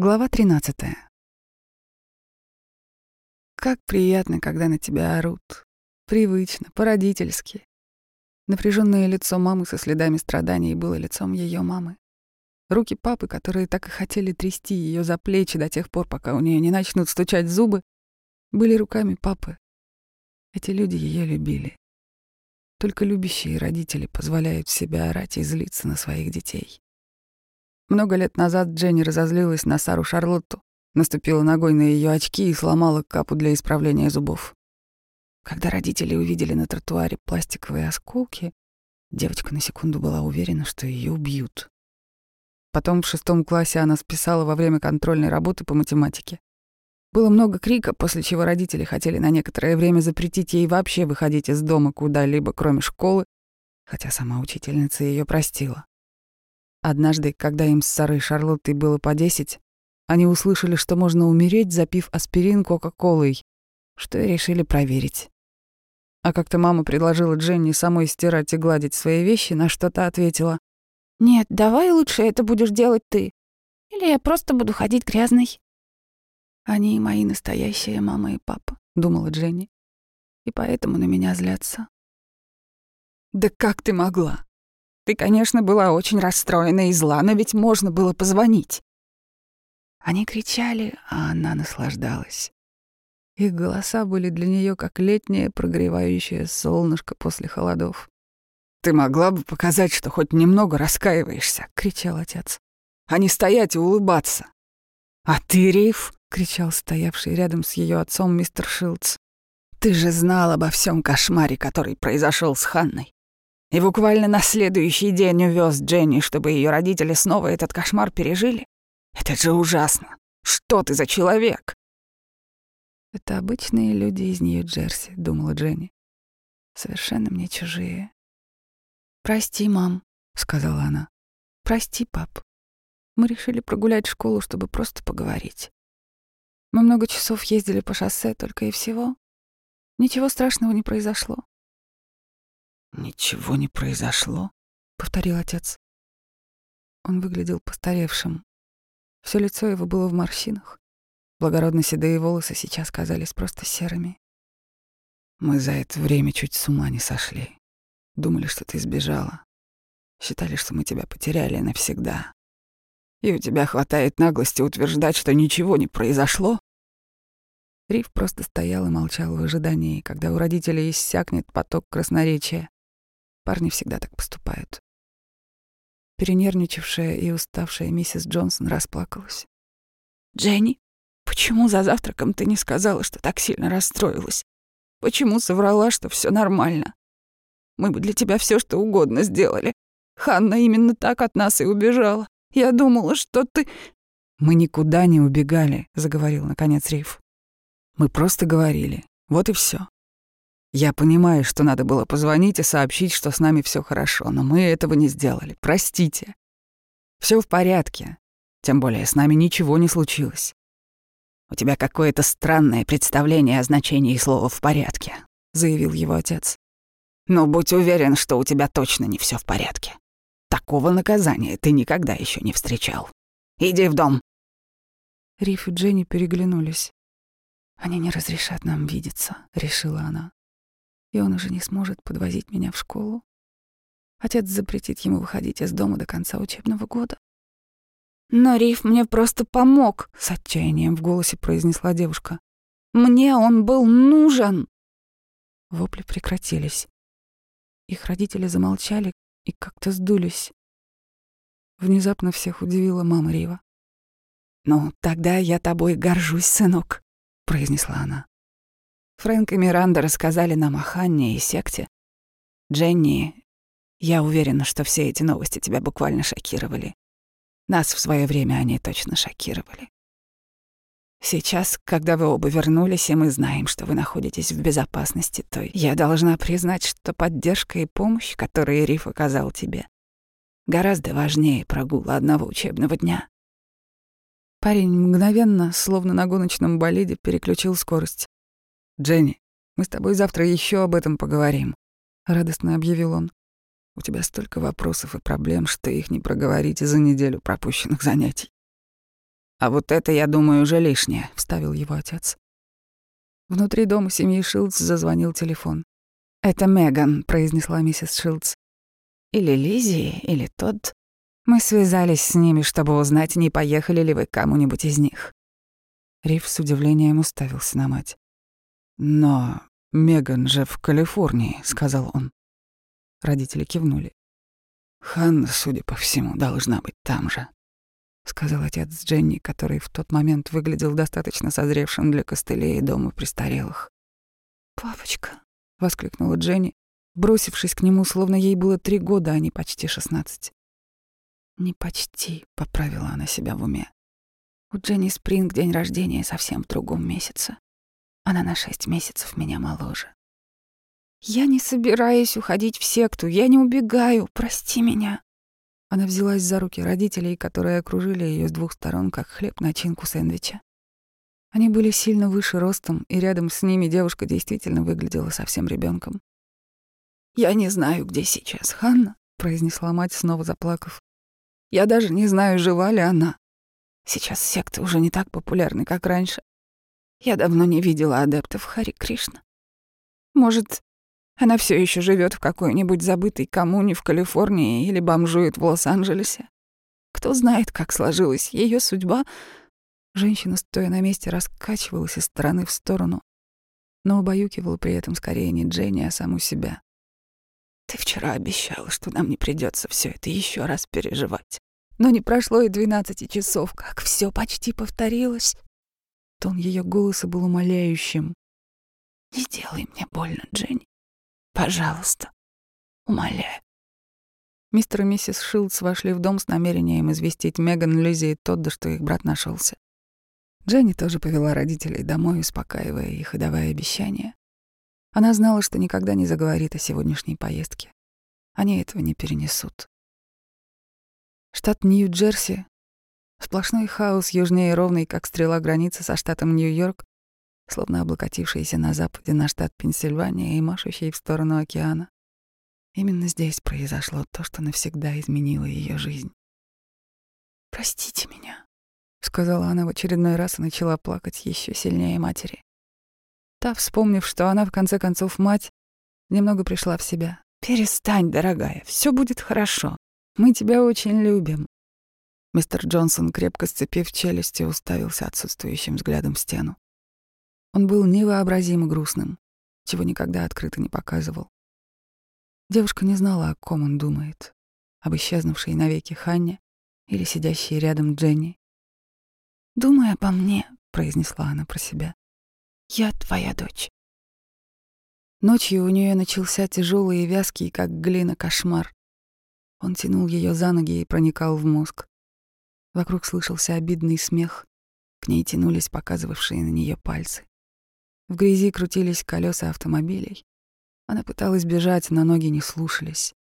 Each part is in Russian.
Глава 13. Как приятно, когда на тебя орут. Привычно, по-родительски. Напряженное лицо мамы со следами страданий было лицом ее мамы. Руки папы, которые так и хотели трясти ее за плечи до тех пор, пока у нее не начнут стучать зубы, были руками папы. Эти люди ее любили. Только любящие родители позволяют себе орать и злиться на своих детей. Много лет назад Дженни разозлилась на Сару Шарлотту, наступила ногой на ее очки и сломала капу для исправления зубов. Когда родители увидели на тротуаре пластиковые осколки, девочка на секунду была уверена, что ее убьют. Потом в шестом классе она списала во время контрольной работы по математике. Было много крика, после чего родители хотели на некоторое время запретить ей вообще выходить из дома куда-либо, кроме школы, хотя сама учительница ее простила. Однажды, когда им с Сарой Шарлоттой было по десять, они услышали, что можно умереть, запив аспирин Кока-Колой, что и решили проверить. А как-то мама предложила Дженни самой стирать и гладить свои вещи, на что то ответила. «Нет, давай лучше это будешь делать ты. Или я просто буду ходить грязной». «Они мои настоящие мама и папа», — думала Дженни. «И поэтому на меня злятся». «Да как ты могла?» Ты, конечно, была очень расстроена и зла, но ведь можно было позвонить. Они кричали, а она наслаждалась. Их голоса были для нее как летнее прогревающее солнышко после холодов. «Ты могла бы показать, что хоть немного раскаиваешься», — кричал отец. «А не стоять и улыбаться». «А ты, Риф?» — кричал стоявший рядом с ее отцом мистер Шилдс. «Ты же знал обо всем кошмаре, который произошел с Ханной и буквально на следующий день увез Дженни, чтобы ее родители снова этот кошмар пережили? Это же ужасно. Что ты за человек? Это обычные люди из Нью-Джерси, думала Дженни. Совершенно мне чужие. Прости, мам, сказала она. Прости, пап. Мы решили прогулять школу, чтобы просто поговорить. Мы много часов ездили по шоссе только и всего. Ничего страшного не произошло. «Ничего не произошло», — повторил отец. Он выглядел постаревшим. Все лицо его было в морщинах. Благородно седые волосы сейчас казались просто серыми. Мы за это время чуть с ума не сошли. Думали, что ты сбежала. Считали, что мы тебя потеряли навсегда. И у тебя хватает наглости утверждать, что ничего не произошло? Риф просто стоял и молчал в ожидании, когда у родителей иссякнет поток красноречия. Парни всегда так поступают. Перенервничавшая и уставшая миссис Джонсон расплакалась. «Дженни, почему за завтраком ты не сказала, что так сильно расстроилась? Почему соврала, что все нормально? Мы бы для тебя все что угодно сделали. Ханна именно так от нас и убежала. Я думала, что ты...» «Мы никуда не убегали», — заговорил наконец Риф. «Мы просто говорили. Вот и все. Я понимаю, что надо было позвонить и сообщить, что с нами все хорошо, но мы этого не сделали. Простите. Все в порядке. Тем более с нами ничего не случилось. У тебя какое-то странное представление о значении слова «в порядке», — заявил его отец. Но будь уверен, что у тебя точно не все в порядке. Такого наказания ты никогда еще не встречал. Иди в дом. Риф и Дженни переглянулись. «Они не разрешат нам видеться», — решила она и он уже не сможет подвозить меня в школу. Отец запретит ему выходить из дома до конца учебного года. «Но Риф мне просто помог», — с отчаянием в голосе произнесла девушка. «Мне он был нужен!» Вопли прекратились. Их родители замолчали и как-то сдулись. Внезапно всех удивила мама Рива. «Ну, тогда я тобой горжусь, сынок», — произнесла она. Фрэнк и Миранда рассказали нам о Ханне и секте. Дженни, я уверена, что все эти новости тебя буквально шокировали. Нас в свое время они точно шокировали. Сейчас, когда вы оба вернулись, и мы знаем, что вы находитесь в безопасности, то я должна признать, что поддержка и помощь, которые Риф оказал тебе, гораздо важнее прогула одного учебного дня. Парень мгновенно, словно на гоночном болиде, переключил скорость. «Дженни, мы с тобой завтра еще об этом поговорим», — радостно объявил он. «У тебя столько вопросов и проблем, что их не проговорить за неделю пропущенных занятий». «А вот это, я думаю, уже лишнее», — вставил его отец. Внутри дома семьи Шилдс зазвонил телефон. «Это Меган», — произнесла миссис Шилдс. «Или Лизи, или тот. Мы связались с ними, чтобы узнать, не поехали ли вы кому-нибудь из них». Риф с удивлением уставился на мать. «Но Меган же в Калифорнии», — сказал он. Родители кивнули. «Ханна, судя по всему, должна быть там же», — сказал отец Дженни, который в тот момент выглядел достаточно созревшим для костылей дома престарелых. «Папочка», — воскликнула Дженни, бросившись к нему, словно ей было три года, а не почти шестнадцать. «Не почти», — поправила она себя в уме. «У Дженни Спринг день рождения совсем в другом месяце. Она на шесть месяцев меня моложе». «Я не собираюсь уходить в секту, я не убегаю, прости меня». Она взялась за руки родителей, которые окружили ее с двух сторон, как хлеб начинку сэндвича. Они были сильно выше ростом, и рядом с ними девушка действительно выглядела совсем ребенком. «Я не знаю, где сейчас Ханна», — произнесла мать, снова заплакав. «Я даже не знаю, жива ли она. Сейчас секты уже не так популярны, как раньше. Я давно не видела адептов Хари Кришна. Может, она все еще живет в какой-нибудь забытой коммуне в Калифорнии или бомжует в Лос-Анджелесе. Кто знает, как сложилась ее судьба. Женщина, стоя на месте, раскачивалась из стороны в сторону, но убаюкивала при этом скорее не Дженни, а саму себя. Ты вчера обещала, что нам не придется все это еще раз переживать. Но не прошло и двенадцати часов, как все почти повторилось. Тон ее голоса был умоляющим. Не делай мне больно, Дженни. Пожалуйста, умоляю. Мистер и миссис Шилдс вошли в дом с намерением известить Меган, Лизи и Тодда, что их брат нашелся. Дженни тоже повела родителей домой, успокаивая их и давая обещания. Она знала, что никогда не заговорит о сегодняшней поездке. Они этого не перенесут. Штат Нью-Джерси — сплошной хаос южнее ровный, как стрела границы со штатом Нью-Йорк, словно облокотившийся на западе на штат Пенсильвания и машущий в сторону океана. Именно здесь произошло то, что навсегда изменило ее жизнь. «Простите меня», — сказала она в очередной раз и начала плакать еще сильнее матери. Та, вспомнив, что она в конце концов мать, немного пришла в себя. «Перестань, дорогая, все будет хорошо. Мы тебя очень любим». Мистер Джонсон, крепко сцепив челюсти, уставился отсутствующим взглядом в стену. Он был невообразимо грустным, чего никогда открыто не показывал. Девушка не знала, о ком он думает, об исчезнувшей навеки Ханне или сидящей рядом Дженни. «Думай обо мне», — произнесла она про себя. «Я твоя дочь». Ночью у нее начался тяжелый и вязкий, как глина, кошмар. Он тянул ее за ноги и проникал в мозг. Вокруг слышался обидный смех. К ней тянулись показывавшие на нее пальцы. В грязи крутились колеса автомобилей. Она пыталась бежать, но ноги не слушались.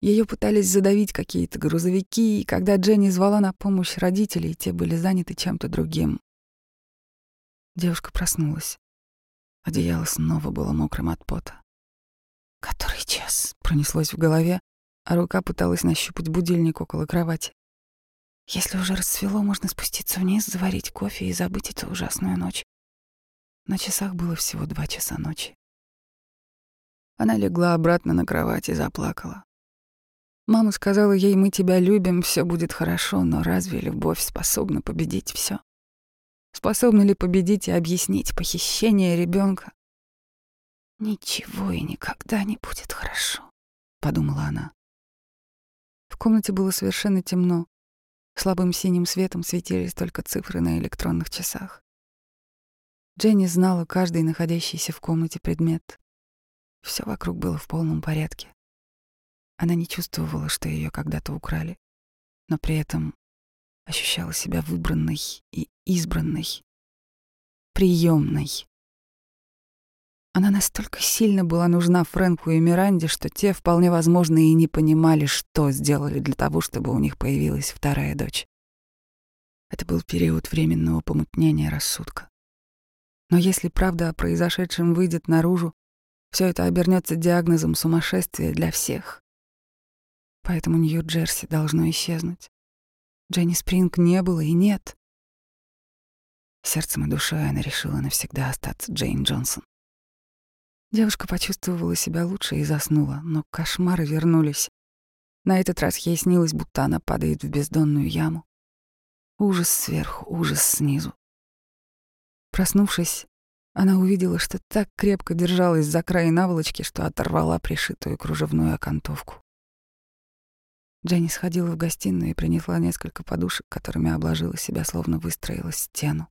Ее пытались задавить какие-то грузовики, и когда Дженни звала на помощь родителей, те были заняты чем-то другим. Девушка проснулась. Одеяло снова было мокрым от пота. «Который час?» — пронеслось в голове, а рука пыталась нащупать будильник около кровати. Если уже расцвело, можно спуститься вниз, заварить кофе и забыть эту ужасную ночь. На часах было всего два часа ночи. Она легла обратно на кровать и заплакала. Мама сказала ей, мы тебя любим, все будет хорошо, но разве любовь способна победить все? Способна ли победить и объяснить похищение ребенка? Ничего и никогда не будет хорошо, подумала она. В комнате было совершенно темно. Слабым синим светом светились только цифры на электронных часах. Дженни знала каждый находящийся в комнате предмет. Все вокруг было в полном порядке. Она не чувствовала, что ее когда-то украли, но при этом ощущала себя выбранной и избранной, приемной. Она настолько сильно была нужна Фрэнку и Миранде, что те, вполне возможно, и не понимали, что сделали для того, чтобы у них появилась вторая дочь. Это был период временного помутнения рассудка. Но если правда о произошедшем выйдет наружу, все это обернется диагнозом сумасшествия для всех. Поэтому Нью-Джерси должно исчезнуть. Дженни Спринг не было и нет. Сердцем и душой она решила навсегда остаться Джейн Джонсон. Девушка почувствовала себя лучше и заснула, но кошмары вернулись. На этот раз ей снилось, будто она падает в бездонную яму. Ужас сверху, ужас снизу. Проснувшись, она увидела, что так крепко держалась за край наволочки, что оторвала пришитую кружевную окантовку. Дженни сходила в гостиную и принесла несколько подушек, которыми обложила себя, словно выстроила стену.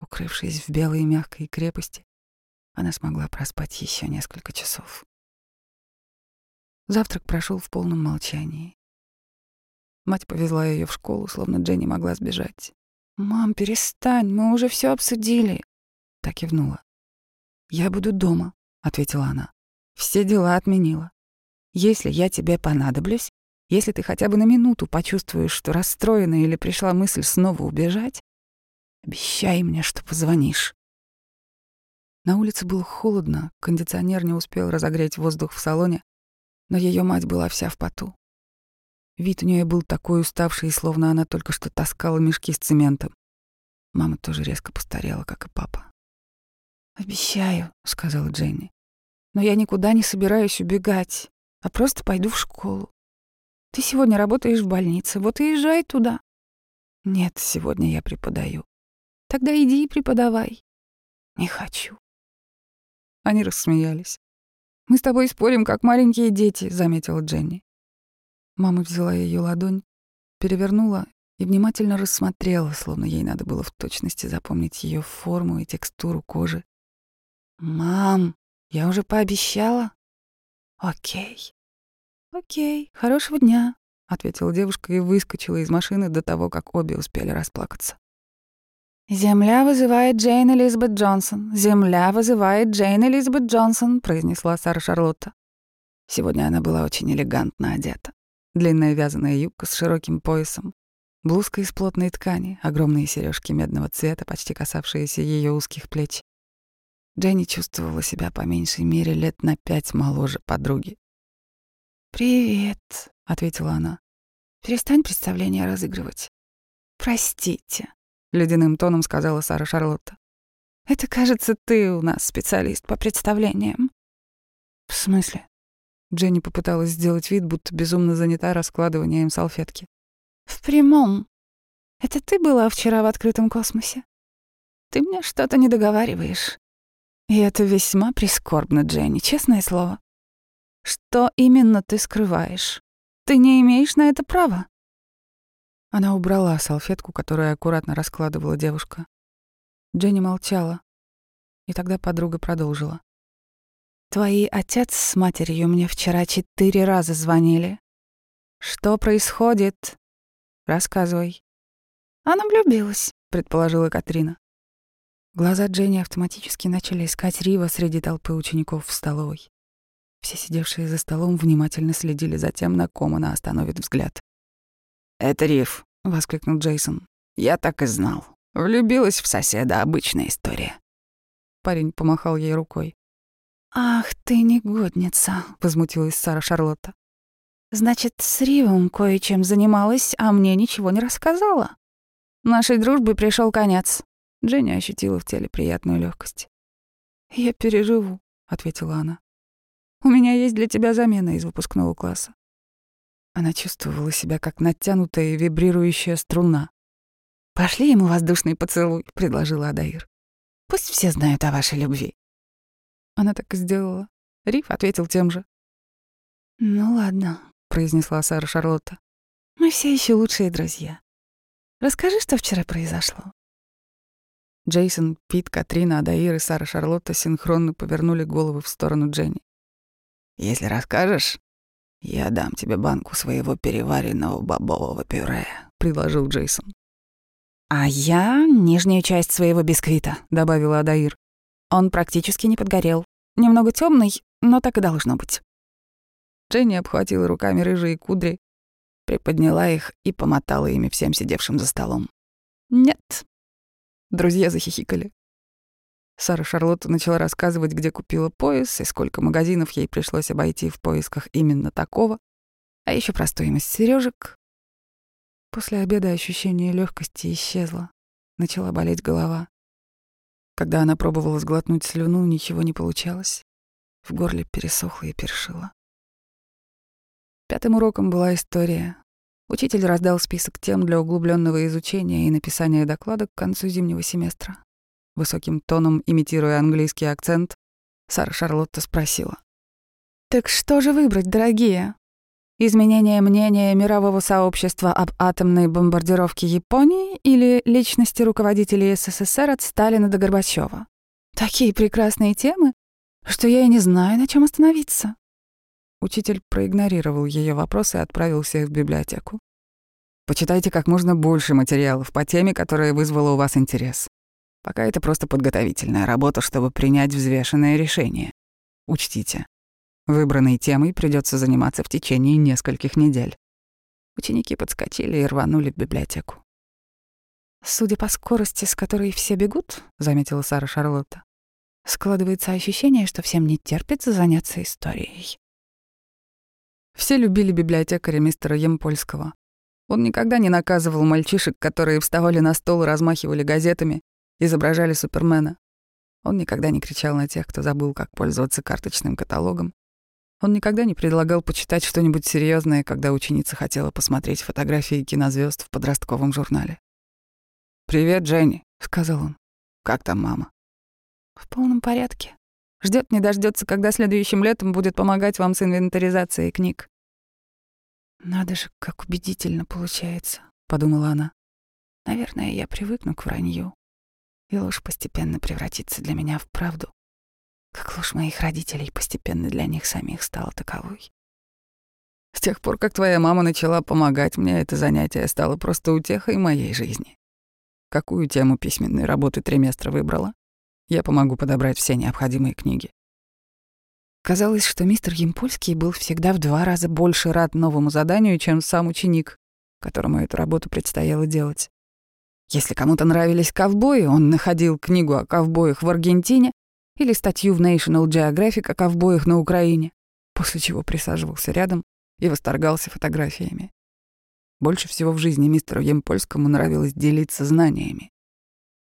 Укрывшись в белой мягкой крепости, она смогла проспать еще несколько часов. Завтрак прошел в полном молчании. Мать повезла ее в школу, словно Дженни могла сбежать. «Мам, перестань, мы уже все обсудили», — так кивнула. «Я буду дома», — ответила она. «Все дела отменила. Если я тебе понадоблюсь, если ты хотя бы на минуту почувствуешь, что расстроена или пришла мысль снова убежать, обещай мне, что позвонишь». На улице было холодно, кондиционер не успел разогреть воздух в салоне, но ее мать была вся в поту. Вид у нее был такой уставший, словно она только что таскала мешки с цементом. Мама тоже резко постарела, как и папа. «Обещаю», — сказала Дженни. «Но я никуда не собираюсь убегать, а просто пойду в школу. Ты сегодня работаешь в больнице, вот и езжай туда». «Нет, сегодня я преподаю». «Тогда иди и преподавай». «Не хочу». Они рассмеялись. «Мы с тобой спорим, как маленькие дети», — заметила Дженни. Мама взяла ее ладонь, перевернула и внимательно рассмотрела, словно ей надо было в точности запомнить ее форму и текстуру кожи. «Мам, я уже пообещала?» «Окей». «Окей, хорошего дня», — ответила девушка и выскочила из машины до того, как обе успели расплакаться. «Земля вызывает Джейн Элизабет Джонсон. Земля вызывает Джейн Элизабет Джонсон», — произнесла Сара Шарлотта. Сегодня она была очень элегантно одета. Длинная вязаная юбка с широким поясом, блузка из плотной ткани, огромные сережки медного цвета, почти касавшиеся ее узких плеч. Дженни чувствовала себя по меньшей мере лет на пять моложе подруги. «Привет», — ответила она. «Перестань представление разыгрывать». «Простите», — ледяным тоном сказала Сара Шарлотта. «Это, кажется, ты у нас специалист по представлениям». «В смысле?» Дженни попыталась сделать вид, будто безумно занята раскладыванием салфетки. «В прямом. Это ты была вчера в открытом космосе? Ты мне что-то не договариваешь. И это весьма прискорбно, Дженни, честное слово. Что именно ты скрываешь? Ты не имеешь на это права. Она убрала салфетку, которую аккуратно раскладывала девушка. Дженни молчала, и тогда подруга продолжила. «Твои отец с матерью мне вчера четыре раза звонили. Что происходит? Рассказывай». «Она влюбилась», — предположила Катрина. Глаза Дженни автоматически начали искать Рива среди толпы учеников в столовой. Все сидевшие за столом внимательно следили за тем, на ком она остановит взгляд. «Это Риф», — воскликнул Джейсон. «Я так и знал. Влюбилась в соседа, обычная история». Парень помахал ей рукой. «Ах ты негодница», — возмутилась Сара Шарлотта. «Значит, с Ривом кое-чем занималась, а мне ничего не рассказала. Нашей дружбе пришел конец». Дженни ощутила в теле приятную легкость. «Я переживу», — ответила она. «У меня есть для тебя замена из выпускного класса. Она чувствовала себя как натянутая вибрирующая струна. «Пошли ему воздушный поцелуй», — предложила Адаир. «Пусть все знают о вашей любви». Она так и сделала. Риф ответил тем же. «Ну ладно», — произнесла Сара Шарлотта. «Мы все еще лучшие друзья. Расскажи, что вчера произошло». Джейсон, Пит, Катрина, Адаир и Сара Шарлотта синхронно повернули головы в сторону Дженни. «Если расскажешь, «Я дам тебе банку своего переваренного бобового пюре», — предложил Джейсон. «А я — нижнюю часть своего бисквита», — добавила Адаир. «Он практически не подгорел. Немного темный, но так и должно быть». Дженни обхватила руками рыжие кудри, приподняла их и помотала ими всем сидевшим за столом. «Нет». Друзья захихикали. Сара Шарлотта начала рассказывать, где купила пояс и сколько магазинов ей пришлось обойти в поисках именно такого, а еще про стоимость сережек. После обеда ощущение легкости исчезло. начала болеть голова. Когда она пробовала сглотнуть слюну, ничего не получалось. В горле пересохло и першило. Пятым уроком была история. Учитель раздал список тем для углубленного изучения и написания доклада к концу зимнего семестра. Высоким тоном, имитируя английский акцент, Сара Шарлотта спросила. «Так что же выбрать, дорогие? Изменение мнения мирового сообщества об атомной бомбардировке Японии или личности руководителей СССР от Сталина до Горбачева? Такие прекрасные темы, что я и не знаю, на чем остановиться». Учитель проигнорировал ее вопрос и отправился в библиотеку. Почитайте как можно больше материалов по теме, которая вызвала у вас интерес. Пока это просто подготовительная работа, чтобы принять взвешенное решение. Учтите, выбранной темой придется заниматься в течение нескольких недель. Ученики подскочили и рванули в библиотеку. «Судя по скорости, с которой все бегут», — заметила Сара Шарлотта, «складывается ощущение, что всем не терпится заняться историей». Все любили библиотекаря мистера Емпольского. Он никогда не наказывал мальчишек, которые вставали на стол и размахивали газетами, изображали Супермена. Он никогда не кричал на тех, кто забыл, как пользоваться карточным каталогом. Он никогда не предлагал почитать что-нибудь серьезное, когда ученица хотела посмотреть фотографии кинозвезд в подростковом журнале. «Привет, Дженни», — сказал он. «Как там мама?» «В полном порядке. Ждет не дождется, когда следующим летом будет помогать вам с инвентаризацией книг. Надо же, как убедительно получается, подумала она. Наверное, я привыкну к вранью, и ложь постепенно превратится для меня в правду, как ложь моих родителей постепенно для них самих стала таковой. С тех пор, как твоя мама начала помогать мне, это занятие стало просто утехой моей жизни. Какую тему письменной работы триместра выбрала? Я помогу подобрать все необходимые книги. Казалось, что мистер Емпольский был всегда в два раза больше рад новому заданию, чем сам ученик, которому эту работу предстояло делать. Если кому-то нравились ковбои, он находил книгу о ковбоях в Аргентине или статью в National Geographic о ковбоях на Украине, после чего присаживался рядом и восторгался фотографиями. Больше всего в жизни мистеру Емпольскому нравилось делиться знаниями.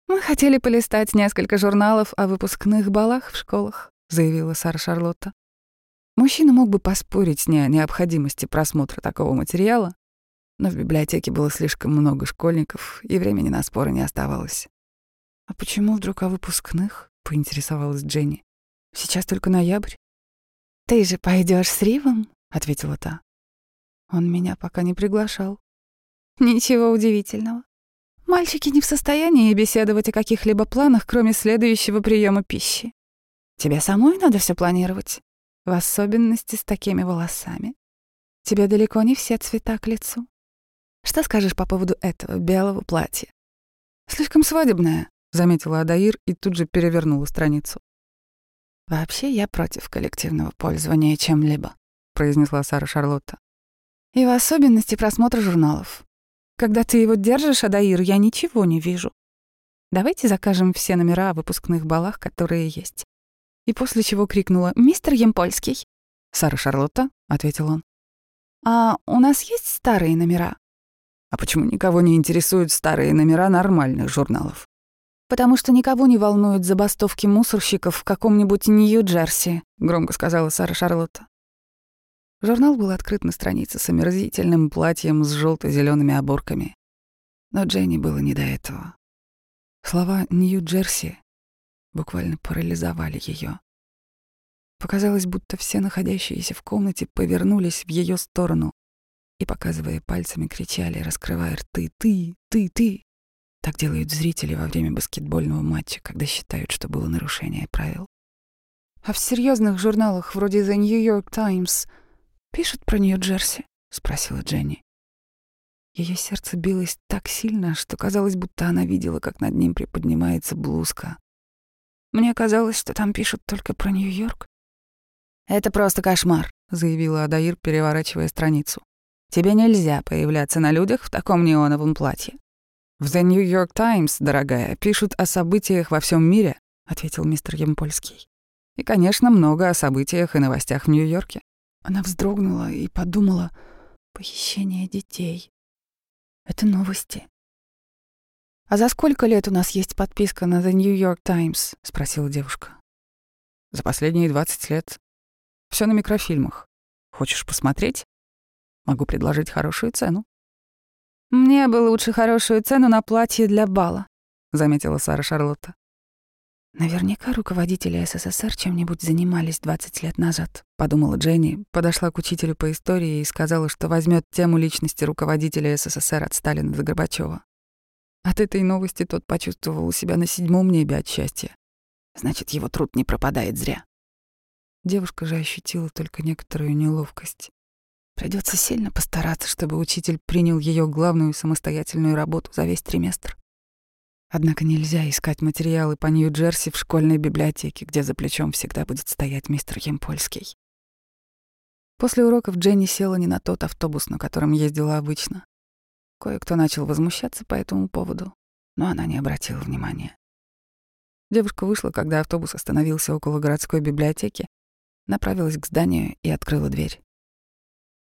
«Мы хотели полистать несколько журналов о выпускных балах в школах», — заявила Сара Шарлотта. Мужчина мог бы поспорить с ней о необходимости просмотра такого материала, но в библиотеке было слишком много школьников, и времени на споры не оставалось. «А почему вдруг о выпускных?» — поинтересовалась Дженни. «Сейчас только ноябрь». «Ты же пойдешь с Ривом?» — ответила та. «Он меня пока не приглашал». «Ничего удивительного. Мальчики не в состоянии беседовать о каких-либо планах, кроме следующего приема пищи. Тебе самой надо все планировать, в особенности с такими волосами. Тебе далеко не все цвета к лицу. Что скажешь по поводу этого белого платья? Слишком свадебное, заметила Адаир и тут же перевернула страницу. Вообще я против коллективного пользования чем-либо, произнесла Сара Шарлотта. И в особенности просмотра журналов. Когда ты его держишь, Адаир, я ничего не вижу. Давайте закажем все номера о выпускных балах, которые есть. И после чего крикнула «Мистер Емпольский». «Сара Шарлотта», — ответил он. «А у нас есть старые номера?» «А почему никого не интересуют старые номера нормальных журналов?» «Потому что никого не волнуют забастовки мусорщиков в каком-нибудь Нью-Джерси», — громко сказала Сара Шарлотта. Журнал был открыт на странице с омерзительным платьем с желто зелеными оборками. Но Дженни было не до этого. Слова «Нью-Джерси» буквально парализовали ее. Показалось, будто все находящиеся в комнате повернулись в ее сторону и, показывая пальцами, кричали, раскрывая рты «Ты! Ты! Ты!». Так делают зрители во время баскетбольного матча, когда считают, что было нарушение правил. А в серьезных журналах вроде The New York Times — «Пишут про Нью-Джерси?» — спросила Дженни. Ее сердце билось так сильно, что казалось, будто она видела, как над ним приподнимается блузка. Мне казалось, что там пишут только про Нью-Йорк. «Это просто кошмар», — заявила Адаир, переворачивая страницу. «Тебе нельзя появляться на людях в таком неоновом платье». «В The New York Times, дорогая, пишут о событиях во всем мире», — ответил мистер Емпольский. «И, конечно, много о событиях и новостях в Нью-Йорке. Она вздрогнула и подумала, похищение детей. Это новости. «А за сколько лет у нас есть подписка на The New York Times?» — спросила девушка. «За последние 20 лет. Все на микрофильмах. Хочешь посмотреть? Могу предложить хорошую цену». «Мне бы лучше хорошую цену на платье для бала», — заметила Сара Шарлотта. «Наверняка руководители СССР чем-нибудь занимались 20 лет назад», — подумала Дженни, подошла к учителю по истории и сказала, что возьмет тему личности руководителя СССР от Сталина до Горбачева. От этой новости тот почувствовал себя на седьмом небе от счастья. Значит, его труд не пропадает зря. Девушка же ощутила только некоторую неловкость. Придется сильно постараться, чтобы учитель принял ее главную самостоятельную работу за весь триместр. Однако нельзя искать материалы по Нью-Джерси в школьной библиотеке, где за плечом всегда будет стоять мистер Емпольский. После уроков Дженни села не на тот автобус, на котором ездила обычно. Кое-кто начал возмущаться по этому поводу, но она не обратила внимания. Девушка вышла, когда автобус остановился около городской библиотеки, направилась к зданию и открыла дверь.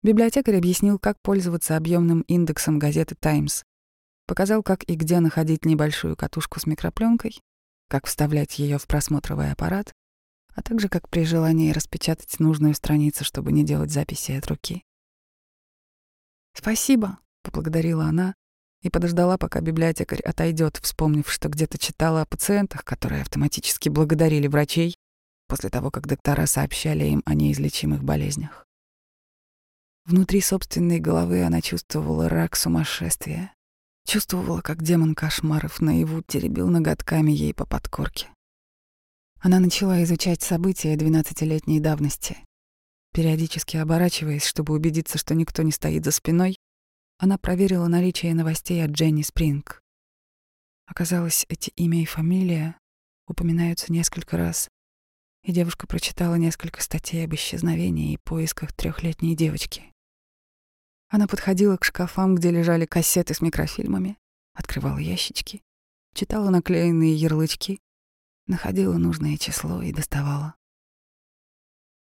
Библиотекарь объяснил, как пользоваться объемным индексом газеты «Таймс», Показал, как и где находить небольшую катушку с микропленкой, как вставлять ее в просмотровый аппарат, а также как при желании распечатать нужную страницу, чтобы не делать записи от руки. «Спасибо», — поблагодарила она и подождала, пока библиотекарь отойдет, вспомнив, что где-то читала о пациентах, которые автоматически благодарили врачей после того, как доктора сообщали им о неизлечимых болезнях. Внутри собственной головы она чувствовала рак сумасшествия, Чувствовала, как демон кошмаров наяву теребил ноготками ей по подкорке. Она начала изучать события двенадцатилетней давности. Периодически оборачиваясь, чтобы убедиться, что никто не стоит за спиной, она проверила наличие новостей от Дженни Спринг. Оказалось, эти имя и фамилия упоминаются несколько раз, и девушка прочитала несколько статей об исчезновении и поисках трехлетней девочки. Она подходила к шкафам, где лежали кассеты с микрофильмами, открывала ящички, читала наклеенные ярлычки, находила нужное число и доставала.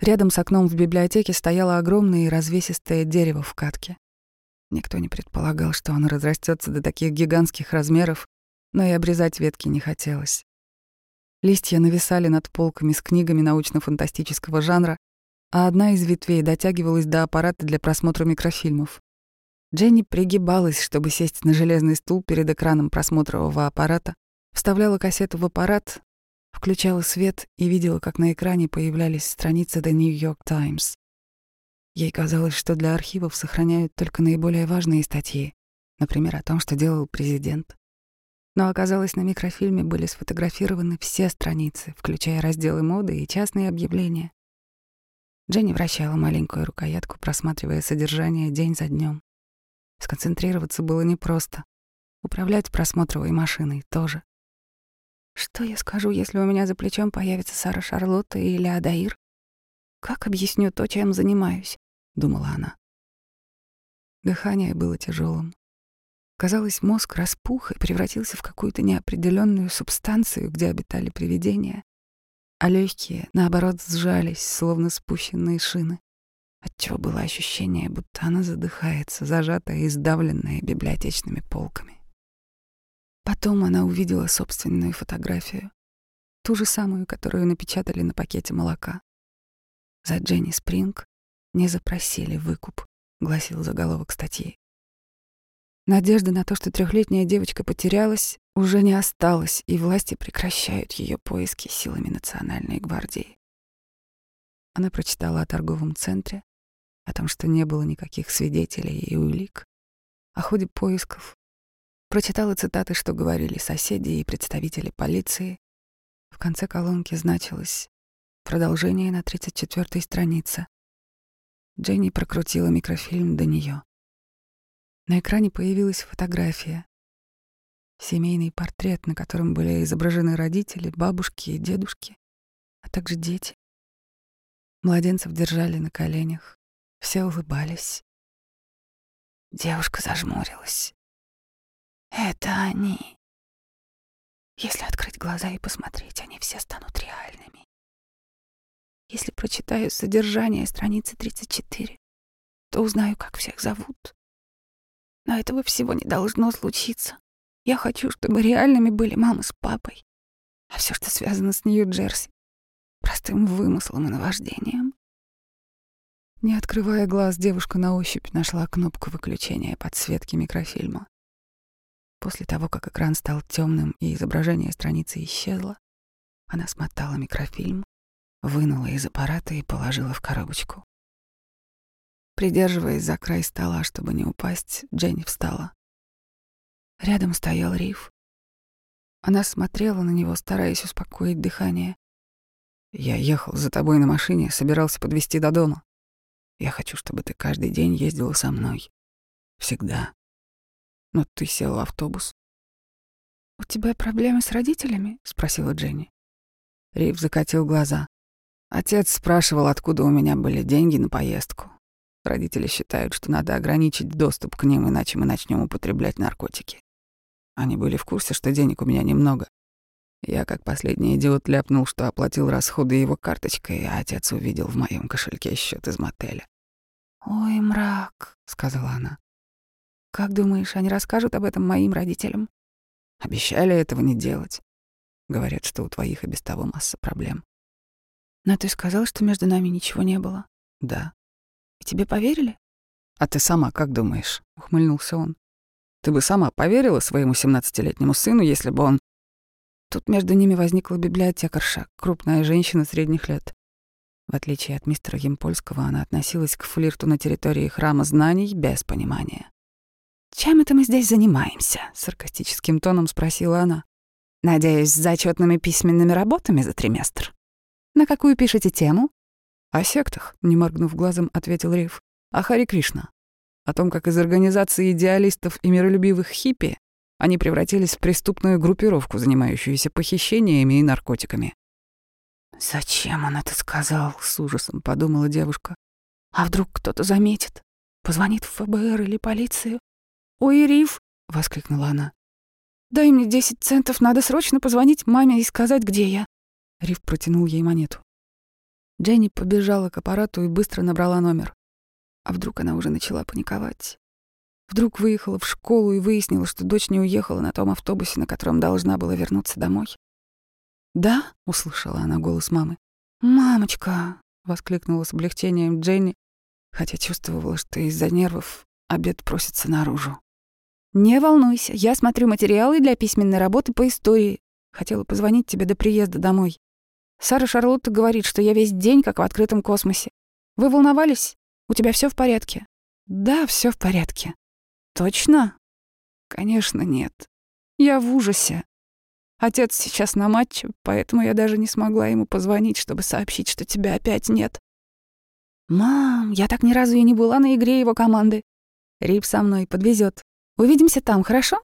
Рядом с окном в библиотеке стояло огромное и развесистое дерево в катке. Никто не предполагал, что оно разрастется до таких гигантских размеров, но и обрезать ветки не хотелось. Листья нависали над полками с книгами научно-фантастического жанра, а одна из ветвей дотягивалась до аппарата для просмотра микрофильмов. Дженни пригибалась, чтобы сесть на железный стул перед экраном просмотрового аппарата, вставляла кассету в аппарат, включала свет и видела, как на экране появлялись страницы The New York Times. Ей казалось, что для архивов сохраняют только наиболее важные статьи, например, о том, что делал президент. Но оказалось, на микрофильме были сфотографированы все страницы, включая разделы моды и частные объявления. Дженни вращала маленькую рукоятку, просматривая содержание день за днем. Сконцентрироваться было непросто. Управлять просмотровой машиной тоже. Что я скажу, если у меня за плечом появится Сара Шарлотта или Адаир? Как объясню то, чем занимаюсь? Думала она. Дыхание было тяжелым. Казалось, мозг распух и превратился в какую-то неопределенную субстанцию, где обитали привидения, а легкие, наоборот, сжались, словно спущенные шины, отчего было ощущение, будто она задыхается, зажатая и сдавленная библиотечными полками. Потом она увидела собственную фотографию, ту же самую, которую напечатали на пакете молока. За Дженни Спринг не запросили выкуп, гласил заголовок статьи. Надежды на то, что трехлетняя девочка потерялась, уже не осталось, и власти прекращают ее поиски силами Национальной гвардии. Она прочитала о торговом центре, о том, что не было никаких свидетелей и улик, о ходе поисков. Прочитала цитаты, что говорили соседи и представители полиции. В конце колонки значилось продолжение на 34-й странице. Дженни прокрутила микрофильм до нее. На экране появилась фотография. Семейный портрет, на котором были изображены родители, бабушки и дедушки, а также дети. Младенцев держали на коленях. Все улыбались. Девушка зажмурилась. Это они. Если открыть глаза и посмотреть, они все станут реальными. Если прочитаю содержание страницы 34, то узнаю, как всех зовут. Но этого всего не должно случиться. Я хочу, чтобы реальными были мама с папой. А все, что связано с Нью-Джерси, простым вымыслом и наваждением. Не открывая глаз, девушка на ощупь нашла кнопку выключения подсветки микрофильма. После того, как экран стал темным и изображение страницы исчезло, она смотала микрофильм, вынула из аппарата и положила в коробочку. Придерживаясь за край стола, чтобы не упасть, Дженни встала. Рядом стоял Риф. Она смотрела на него, стараясь успокоить дыхание. «Я ехал за тобой на машине, собирался подвезти до дома. Я хочу, чтобы ты каждый день ездила со мной. Всегда. Но ты сел в автобус. «У тебя проблемы с родителями?» — спросила Дженни. Рив закатил глаза. Отец спрашивал, откуда у меня были деньги на поездку. Родители считают, что надо ограничить доступ к ним, иначе мы начнем употреблять наркотики. Они были в курсе, что денег у меня немного. Я, как последний идиот, ляпнул, что оплатил расходы его карточкой, а отец увидел в моем кошельке счет из мотеля. «Ой, мрак», — сказала она. «Как думаешь, они расскажут об этом моим родителям?» «Обещали этого не делать. Говорят, что у твоих и без того масса проблем». «Но ты сказал, что между нами ничего не было?» «Да». «И тебе поверили?» «А ты сама как думаешь?» — ухмыльнулся он. «Ты бы сама поверила своему семнадцатилетнему сыну, если бы он...» Тут между ними возникла библиотекарша, крупная женщина средних лет. В отличие от мистера Емпольского, она относилась к флирту на территории храма знаний без понимания. «Чем это мы здесь занимаемся?» — саркастическим тоном спросила она. «Надеюсь, с зачетными письменными работами за триместр. На какую пишете тему?» «О сектах», — не моргнув глазом, ответил Риф. «О Хари Кришна. О том, как из организации идеалистов и миролюбивых хиппи они превратились в преступную группировку, занимающуюся похищениями и наркотиками. «Зачем он это сказал?» — с ужасом подумала девушка. «А вдруг кто-то заметит? Позвонит в ФБР или полицию?» «Ой, Риф!» — воскликнула она. «Дай мне десять центов, надо срочно позвонить маме и сказать, где я». Риф протянул ей монету. Дженни побежала к аппарату и быстро набрала номер. А вдруг она уже начала паниковать? Вдруг выехала в школу и выяснила, что дочь не уехала на том автобусе, на котором должна была вернуться домой. «Да?» — услышала она голос мамы. «Мамочка!» — воскликнула с облегчением Дженни, хотя чувствовала, что из-за нервов обед просится наружу. «Не волнуйся, я смотрю материалы для письменной работы по истории. Хотела позвонить тебе до приезда домой. Сара Шарлотта говорит, что я весь день как в открытом космосе. Вы волновались? У тебя все в порядке?» «Да, все в порядке». «Точно?» «Конечно, нет. Я в ужасе. Отец сейчас на матче, поэтому я даже не смогла ему позвонить, чтобы сообщить, что тебя опять нет. Мам, я так ни разу и не была на игре его команды. Рип со мной подвезет. Увидимся там, хорошо?